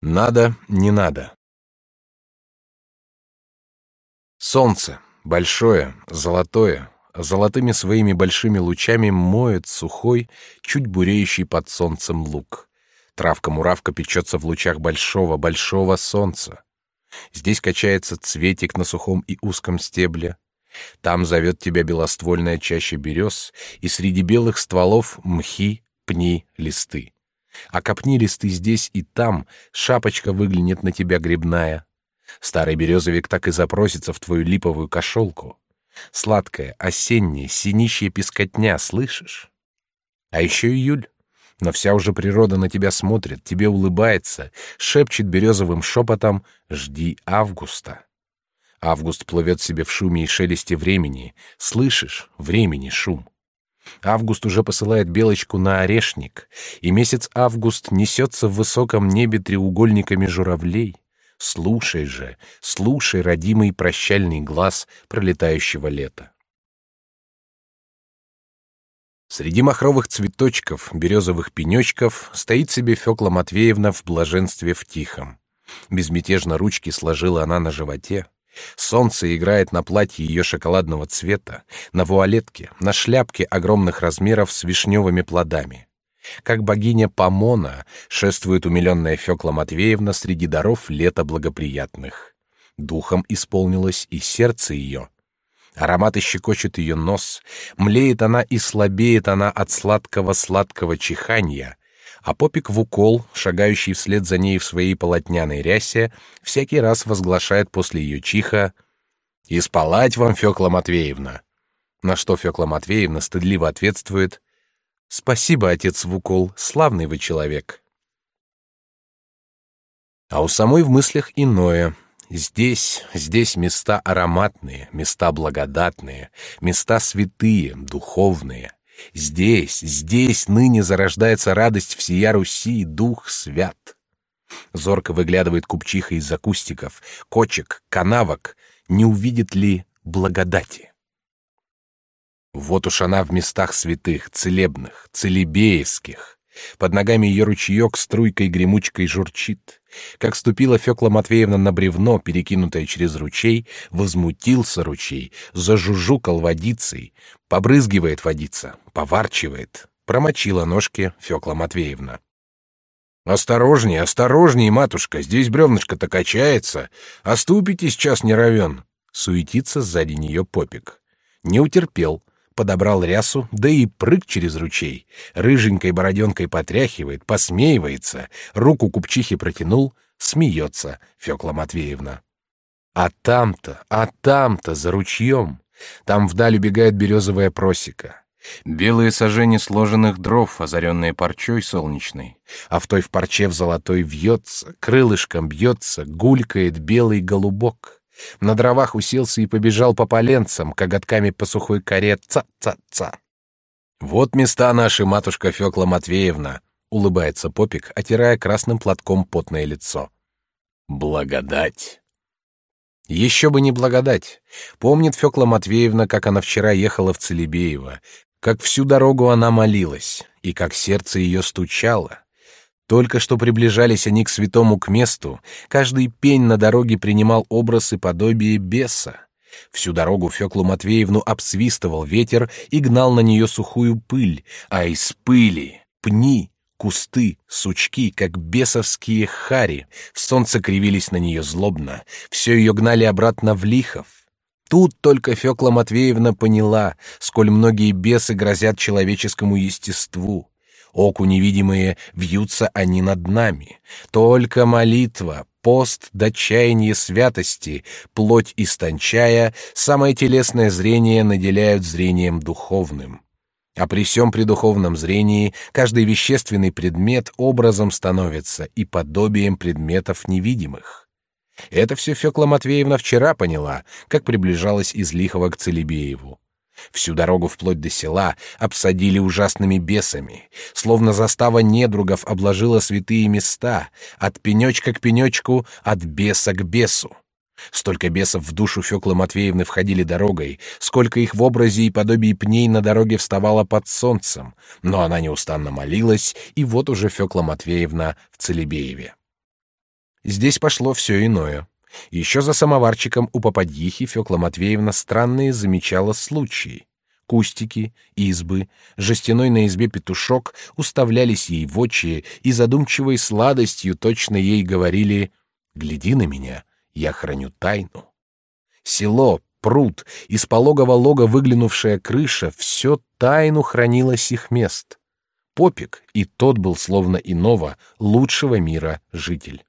Надо, не надо. Солнце, большое, золотое, золотыми своими большими лучами моет сухой, чуть буреющий под солнцем луг. Травка-муравка печется в лучах большого-большого солнца. Здесь качается цветик на сухом и узком стебле. Там зовет тебя белоствольная чаща берез, и среди белых стволов мхи, пни, листы. А копни листы здесь и там, шапочка выглянет на тебя грибная. Старый березовик так и запросится в твою липовую кошелку. Сладкая, осенняя, синищая пескотня, слышишь? А еще июль. Но вся уже природа на тебя смотрит, тебе улыбается, шепчет березовым шепотом «Жди августа». Август плывет себе в шуме и шелесте времени. Слышишь? Времени шум. Август уже посылает белочку на орешник, и месяц август несется в высоком небе треугольниками журавлей. Слушай же, слушай, родимый прощальный глаз пролетающего лета. Среди махровых цветочков, березовых пенечков стоит себе Фёкла Матвеевна в блаженстве в тихом. Безмятежно ручки сложила она на животе. Солнце играет на платье ее шоколадного цвета, на вуалетке, на шляпке огромных размеров с вишневыми плодами. Как богиня Помона шествует умиленная Фёкла Матвеевна среди даров лета благоприятных. Духом исполнилось и сердце ее. Ароматы щекочет ее нос, млеет она и слабеет она от сладкого-сладкого чиханья, а попик в укол, шагающий вслед за ней в своей полотняной рясе, всякий раз возглашает после ее чиха «И спалать вам, Фёкла Матвеевна!» На что Фёкла Матвеевна стыдливо ответствует Спасибо, отец Вукол, славный вы человек. А у самой в мыслях иное. Здесь, здесь места ароматные, места благодатные, места святые, духовные. Здесь, здесь ныне зарождается радость всея Руси, дух свят. Зорко выглядывает купчиха из-за кустиков, кочек, канавок, не увидит ли благодати. Вот уж она в местах святых, целебных, целебеевских. Под ногами ее ручеек струйкой-гремучкой журчит. Как ступила Фёкла Матвеевна на бревно, перекинутое через ручей, возмутился ручей, зажужжукал водицей, побрызгивает водица, поварчивает. Промочила ножки Фёкла Матвеевна. «Осторожней, осторожней, матушка, здесь бревнышко-то качается. Оступитесь, час не равен!» Суетится сзади нее попик. Не утерпел, подобрал рясу, да и прыг через ручей. Рыженькой бороденкой потряхивает, посмеивается, руку купчихе протянул, смеется Фёкла Матвеевна. А там-то, а там-то, за ручьем, там вдаль убегает березовая просека. Белые сажени сложенных дров, озаренные парчой солнечной, а в той в парче в золотой вьется, крылышком бьется, гулькает белый голубок. На дровах уселся и побежал по поленцам, коготками по сухой коре ца-ца-ца. «Вот места наши, матушка Фёкла Матвеевна», — улыбается Попик, отирая красным платком потное лицо. «Благодать!» Еще бы не благодать. Помнит Фёкла Матвеевна, как она вчера ехала в Целебеево, как всю дорогу она молилась, и как сердце ее стучало, только что приближались они к святому к месту, каждый пень на дороге принимал образ и подобие беса. Всю дорогу Феклу Матвеевну обсвистывал ветер и гнал на нее сухую пыль, а из пыли пни, кусты, сучки, как бесовские хари, солнце кривились на нее злобно, все ее гнали обратно в лихов. Тут только Фекла Матвеевна поняла, сколь многие бесы грозят человеческому естеству. Оку невидимые вьются они над нами. Только молитва, пост до чаяния святости, плоть истончая, самое телесное зрение наделяют зрением духовным. А при всем предуховном зрении каждый вещественный предмет образом становится и подобием предметов невидимых. Это все Фёкла Матвеевна вчера поняла, как приближалась из Лихова к Целебееву. Всю дорогу вплоть до села обсадили ужасными бесами, словно застава недругов обложила святые места, от пенечка к пенечку, от беса к бесу. Столько бесов в душу Фёклы Матвеевны входили дорогой, сколько их в образе и подобии пней на дороге вставало под солнцем, но она неустанно молилась, и вот уже Фёкла Матвеевна в Целебееве. Здесь пошло все иное. Еще за самоварчиком у попадьихи Фёкла Матвеевна странные замечала случаи. Кустики, избы, жестяной на избе петушок уставлялись ей в очи и задумчивой сладостью точно ей говорили «Гляди на меня, я храню тайну». Село, пруд, из пологого лога выглянувшая крыша — все тайну хранило сих мест. Попик, и тот был словно иного, лучшего мира житель.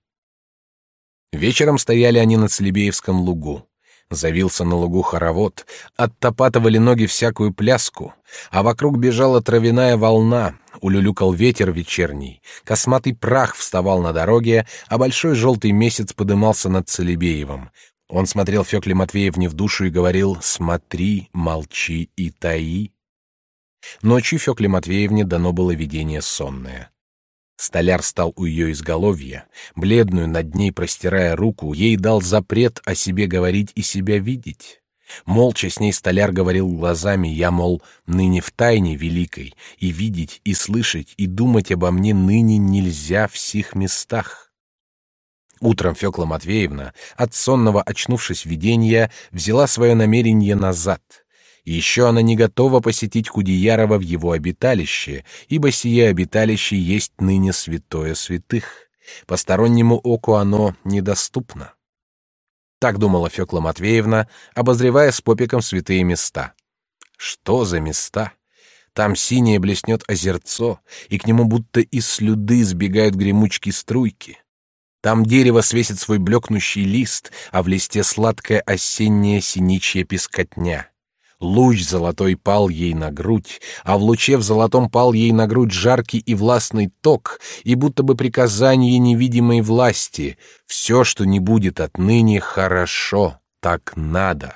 Вечером стояли они на Целебеевском лугу. Завился на лугу хоровод, оттопатывали ноги всякую пляску, а вокруг бежала травяная волна, улюлюкал ветер вечерний, косматый прах вставал на дороге, а большой желтый месяц подымался над Целебеевым. Он смотрел Фёкле Матвеевне в душу и говорил «Смотри, молчи и таи». Ночью Фёкле Матвеевне дано было видение сонное. Столяр стал у ее изголовья, бледную над ней простирая руку, ей дал запрет о себе говорить и себя видеть. Молча с ней столяр говорил глазами, я, мол, ныне в тайне великой, и видеть, и слышать, и думать обо мне ныне нельзя в сих местах. Утром Фёкла Матвеевна, от сонного очнувшись видения, взяла свое намерение назад — еще она не готова посетить Кудеярова в его обиталище, ибо сие обиталище есть ныне святое святых. Постороннему оку оно недоступно. Так думала Фёкла Матвеевна, обозревая с попиком святые места. Что за места? Там синее блеснет озерцо, и к нему будто из слюды сбегают гремучки струйки. Там дерево свесит свой блекнущий лист, а в листе сладкая осенняя синичья пескотня. Луч золотой пал ей на грудь, а в луче в золотом пал ей на грудь жаркий и властный ток, и будто бы приказание невидимой власти — все, что не будет отныне, хорошо, так надо.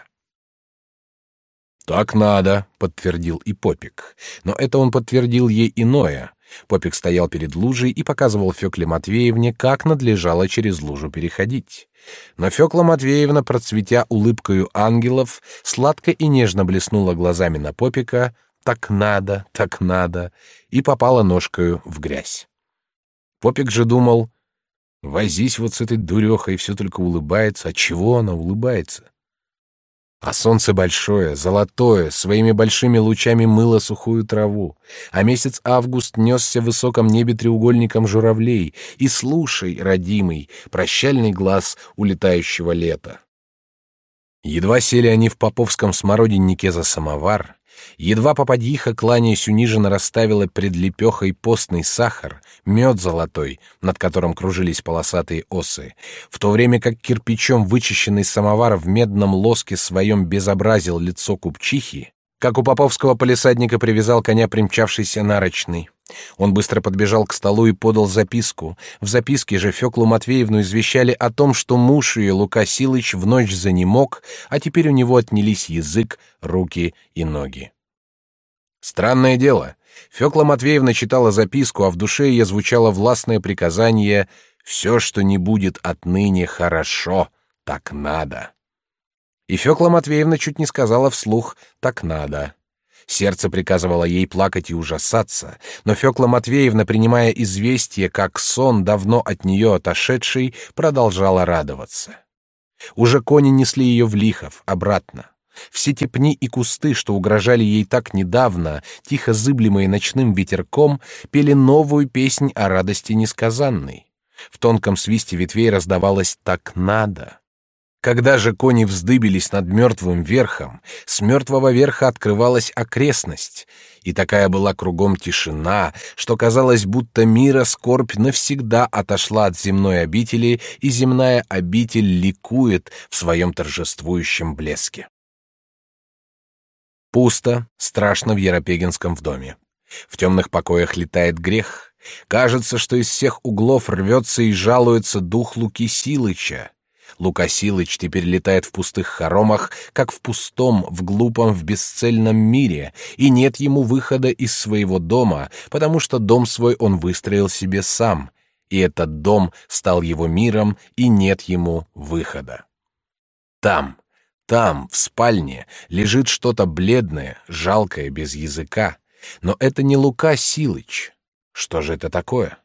«Так надо», — подтвердил и Попик. Но это он подтвердил ей иное. Попик стоял перед лужей и показывал Фёкле Матвеевне, как надлежало через лужу переходить. Но Фёкла Матвеевна, процветя улыбкою ангелов, сладко и нежно блеснула глазами на Попика «так надо, так надо» и попала ножкою в грязь. Попик же думал «возись вот с этой дурехой, все только улыбается, а чего она улыбается?» А солнце большое, золотое, своими большими лучами мыло сухую траву, а месяц август несся в высоком небе треугольником журавлей, и слушай, родимый, прощальный глаз улетающего лета. Едва сели они в поповском смородиннике за самовар, Едва попадьиха, кланяясь униженно, расставила пред лепехой постный сахар, мед золотой, над которым кружились полосатые осы, в то время как кирпичом вычищенный самовар в медном лоске своем безобразил лицо купчихи, как у поповского полисадника привязал коня примчавшийся нарочный. Он быстро подбежал к столу и подал записку. В записке же Феклу Матвеевну извещали о том, что муж ее, Лука Силыч, в ночь занемог, а теперь у него отнялись язык, руки и ноги. Странное дело. Фёкла Матвеевна читала записку, а в душе ее звучало властное приказание «Все, что не будет отныне хорошо, так надо». И Фёкла Матвеевна чуть не сказала вслух «так надо». Сердце приказывало ей плакать и ужасаться, но Фёкла Матвеевна, принимая известие, как сон, давно от нее отошедший, продолжала радоваться. Уже кони несли ее в Лихов, обратно. Все те пни и кусты, что угрожали ей так недавно, тихо зыблемые ночным ветерком, пели новую песнь о радости несказанной. В тонком свисте ветвей раздавалось «так надо». Когда же кони вздыбились над мертвым верхом, с мертвого верха открывалась окрестность, и такая была кругом тишина, что казалось, будто мира скорбь навсегда отошла от земной обители, и земная обитель ликует в своем торжествующем блеске. Пусто, страшно в Еропегинском в доме. В темных покоях летает грех. Кажется, что из всех углов рвется и жалуется дух Луки Силыча. Лука Силыч теперь летает в пустых хоромах, как в пустом, в глупом, в бесцельном мире, и нет ему выхода из своего дома, потому что дом свой он выстроил себе сам, и этот дом стал его миром, и нет ему выхода. Там, там, в спальне, лежит что-то бледное, жалкое, без языка. Но это не Лука Силыч. Что же это такое?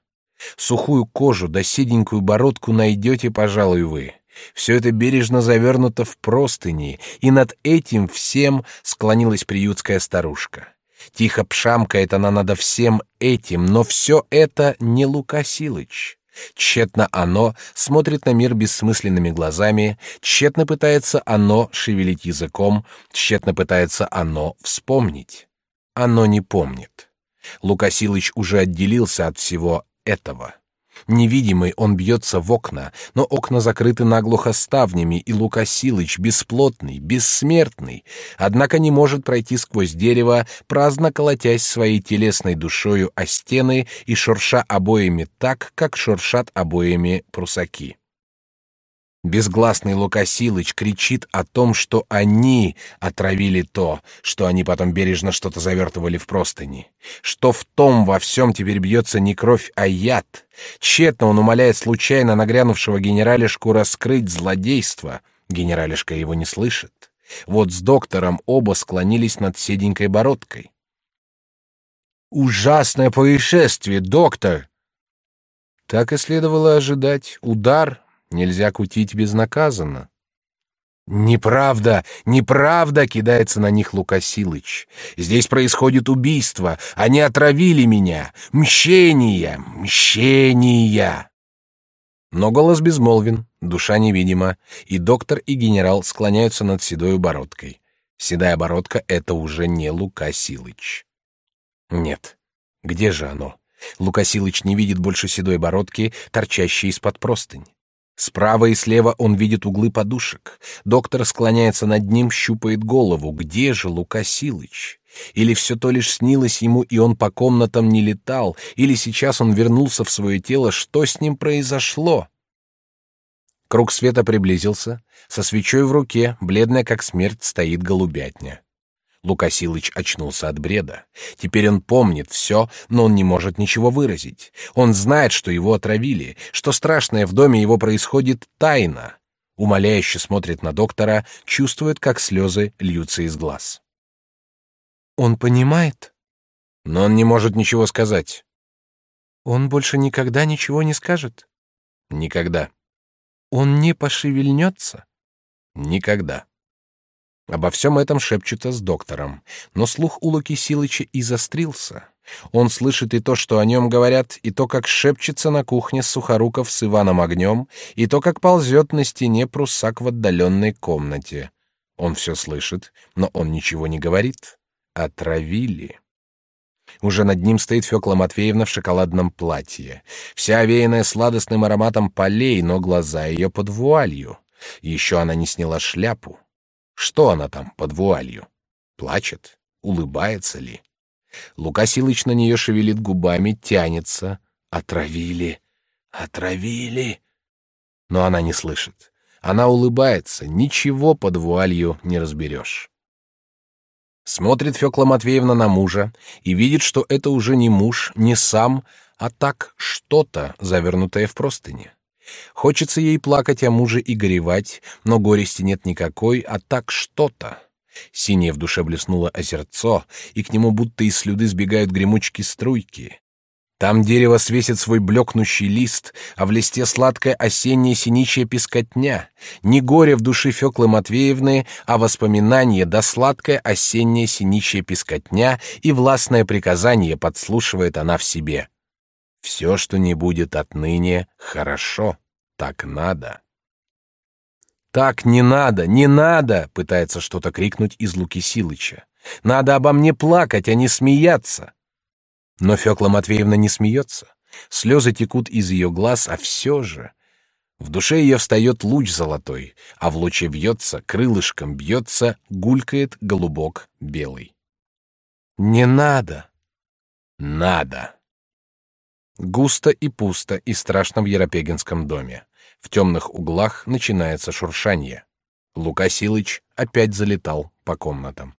Сухую кожу да седенькую бородку найдете, пожалуй, вы. Все это бережно завернуто в простыни, и над этим всем склонилась приютская старушка. Тихо пшамкает она над всем этим, но все это не Лука Силыч. Тщетно оно смотрит на мир бессмысленными глазами, тщетно пытается оно шевелить языком, тщетно пытается оно вспомнить. Оно не помнит. Лука Силыч уже отделился от всего этого. Невидимый он бьется в окна, но окна закрыты наглухо ставнями, и Лука Силыч, бесплотный, бессмертный, однако не может пройти сквозь дерево, праздно колотясь своей телесной душою о стены и шурша обоями так, как шуршат обоями прусаки. Безгласный Лука Силыч кричит о том, что они отравили то, что они потом бережно что-то завертывали в простыни, что в том во всем теперь бьется не кровь, а яд. Тщетно он умоляет случайно нагрянувшего генералишку раскрыть злодейство. Генералишка его не слышит. Вот с доктором оба склонились над седенькой бородкой. «Ужасное происшествие, доктор!» Так и следовало ожидать. Удар, Нельзя кутить безнаказанно. Неправда, неправда, кидается на них Лукасилыч. Здесь происходит убийство. Они отравили меня. Мщение, мщение. Но голос безмолвен, душа невидима, и доктор и генерал склоняются над седой бородкой. Седая бородка — это уже не Лукасилыч. Нет, где же оно? Лукасилыч не видит больше седой бородки, торчащей из-под простынь. Справа и слева он видит углы подушек. Доктор склоняется над ним, щупает голову. Где же Лука Силыч? Или все то лишь снилось ему, и он по комнатам не летал? Или сейчас он вернулся в свое тело? Что с ним произошло? Круг света приблизился. Со свечой в руке, бледная как смерть, стоит голубятня. Лукасилыч очнулся от бреда. Теперь он помнит все, но он не может ничего выразить. Он знает, что его отравили, что страшное в доме его происходит тайно. Умоляюще смотрит на доктора, чувствует, как слезы льются из глаз. Он понимает, но он не может ничего сказать. Он больше никогда ничего не скажет. Никогда. Он не пошевельнется. Никогда. Обо всем этом шепчутся с доктором, но слух у Луки Силыча и застрился. Он слышит и то, что о нем говорят, и то, как шепчется на кухне Сухоруков с Иваном Огнем, и то, как ползет на стене прусак в отдаленной комнате. Он все слышит, но он ничего не говорит. Отравили. Уже над ним стоит Фёкла Матвеевна в шоколадном платье, вся овеянная сладостным ароматом полей, но глаза ее под вуалью. Еще она не сняла шляпу. Что она там под вуалью? Плачет? Улыбается ли? Лука Силыч на нее шевелит губами, тянется. Отравили, отравили. Но она не слышит. Она улыбается, ничего под вуалью не разберешь. Смотрит Фёкла Матвеевна на мужа и видит, что это уже не муж, не сам, а так что-то, завернутое в простыни. Хочется ей плакать о муже и горевать, но горести нет никакой, а так что-то. Синее в душе блеснуло озерцо, и к нему будто из слюды сбегают гремучки струйки. Там дерево свесит свой блекнущий лист, а в листе сладкая осенняя синичья пескотня. Не горе в душе Феклы Матвеевны, а воспоминание да сладкая осенняя синичья пескотня и властное приказание подслушивает она в себе. Все, что не будет отныне, хорошо. Так надо. Так не надо, не надо, пытается что-то крикнуть из Луки Силыча. Надо обо мне плакать, а не смеяться. Но Фёкла Матвеевна не смеется. Слезы текут из ее глаз, а все же в душе ее встает луч золотой, а в луче вьется, крылышком бьется, гулькает голубок белый. Не надо. Надо. Густо и пусто и страшно в Еропегинском доме. В темных углах начинается шуршание. Лука Силыч опять залетал по комнатам.